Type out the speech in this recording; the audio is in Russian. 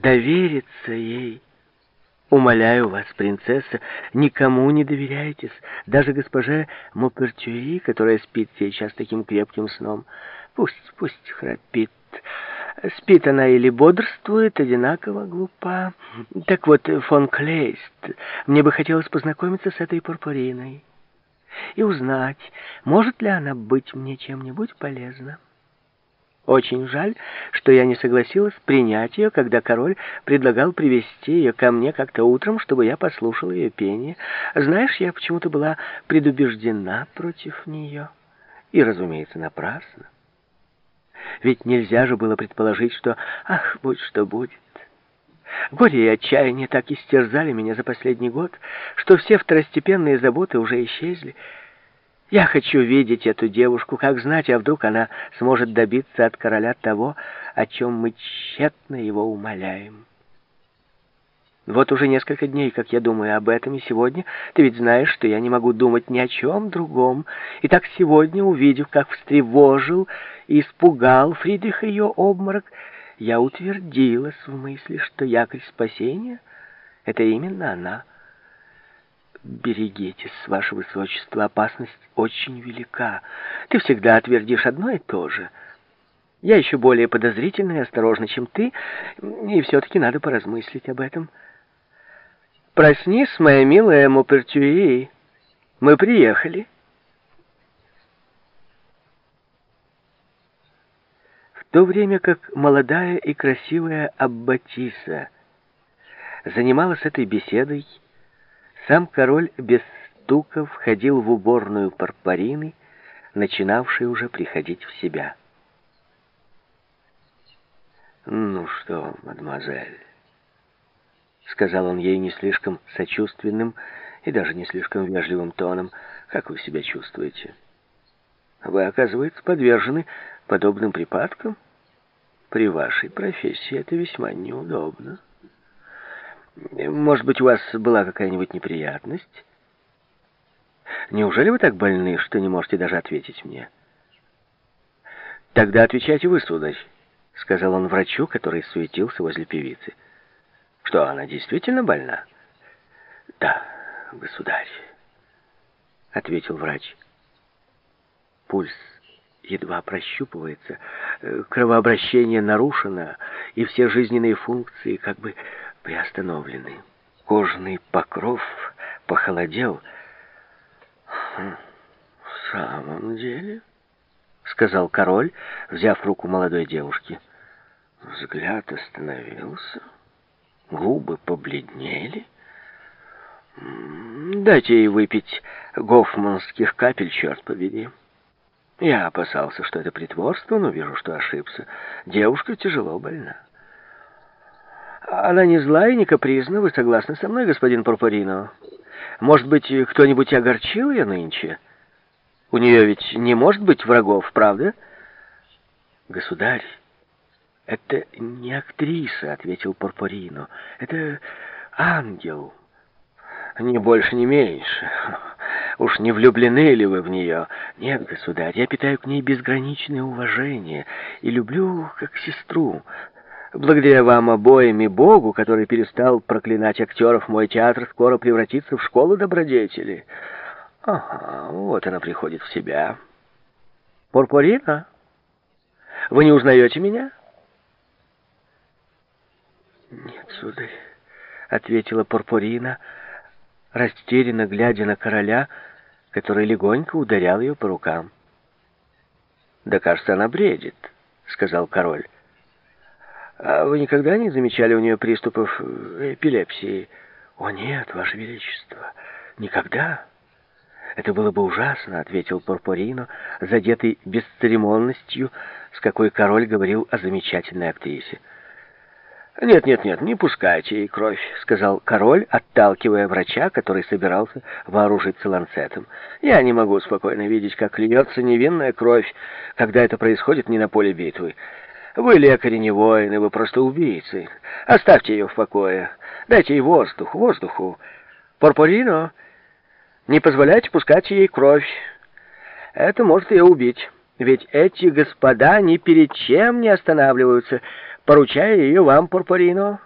довериться ей. Умоляю вас, принцесса, никому не доверяйтесь, даже госпоже Мопертюи, которая спит сейчас таким крепким сном. Пусть, пусть храпит. Спит она или бодрствует, одинаково глупа. Так вот, фон Клейст, мне бы хотелось познакомиться с этой пурпуриной и узнать, может ли она быть мне чем-нибудь полезна. Очень жаль, что я не согласилась принять ее, когда король предлагал привести ее ко мне как-то утром, чтобы я послушала ее пение. Знаешь, я почему-то была предубеждена против нее. И, разумеется, напрасно. Ведь нельзя же было предположить, что «ах, будь что будет». Горе и отчаяние так истерзали меня за последний год, что все второстепенные заботы уже исчезли. Я хочу видеть эту девушку, как знать, а вдруг она сможет добиться от короля того, о чем мы тщетно его умоляем. Вот уже несколько дней, как я думаю об этом, и сегодня ты ведь знаешь, что я не могу думать ни о чем другом. И так сегодня, увидев, как встревожил и испугал Фридрих ее обморок, я утвердилась в мысли, что якорь спасения — это именно она — «Берегитесь, ваше высочество, опасность очень велика. Ты всегда отвердишь одно и то же. Я еще более подозрительна и осторожна, чем ты, и все-таки надо поразмыслить об этом. Проснись, моя милая Мопертюи, мы приехали». В то время как молодая и красивая Аббатиса занималась этой беседой, сам король без стука входил в уборную Парпарины, начинавший уже приходить в себя. «Ну что, мадемуазель?» — сказал он ей не слишком сочувственным и даже не слишком вежливым тоном. «Как вы себя чувствуете? Вы, оказывается, подвержены подобным припадкам? При вашей профессии это весьма неудобно». Может быть, у вас была какая-нибудь неприятность? Неужели вы так больны, что не можете даже ответить мне? Тогда отвечайте вы, сударь, сказал он врачу, который суетился возле певицы. Что, она действительно больна? Да, государь, ответил врач. Пульс едва прощупывается, кровообращение нарушено, и все жизненные функции как бы приостановлены. Кожный покров похолодел. «Хм, «В самом деле?» — сказал король, взяв руку молодой девушки. Взгляд остановился, губы побледнели. «Дайте ей выпить гофманских капель, черт побери». Я опасался, что это притворство, но вижу, что ошибся. Девушка тяжело больна. Она не злая и не капризна, вы согласны со мной, господин Порпорино? Может быть, кто-нибудь огорчил ее нынче? У нее ведь не может быть врагов, правда? Государь, это не актриса, ответил Порпорино. Это ангел. Ни больше, ни меньше. Уж не влюблены ли вы в нее? Нет, государь, я питаю к ней безграничное уважение и люблю как сестру. Благодаря вам обоим и Богу, который перестал проклинать актеров, мой театр скоро превратится в школу добродетели. Ага, вот она приходит в себя. Порпорина, вы не узнаете меня? Нет, сударь, ответила Порпорина, растерянно глядя на короля, который легонько ударял ее по рукам. «Да, кажется, она бредит», — сказал король. А вы никогда не замечали у нее приступов э, эпилепсии? О нет, ваше величество, никогда. Это было бы ужасно, ответил Порпорино, задетый бесцеремонностью, с какой король говорил о замечательной актрисе. «Нет, нет, нет, не пускайте ей кровь», — сказал король, отталкивая врача, который собирался вооружиться ланцетом. «Я не могу спокойно видеть, как льется невинная кровь, когда это происходит не на поле битвы. Вы лекари не воины, вы просто убийцы. Оставьте ее в покое. Дайте ей воздух, воздуху. Порпорино, не позволяйте пускать ей кровь. Это может ее убить. Ведь эти господа ни перед чем не останавливаются, поручая ее вам, Порпорино.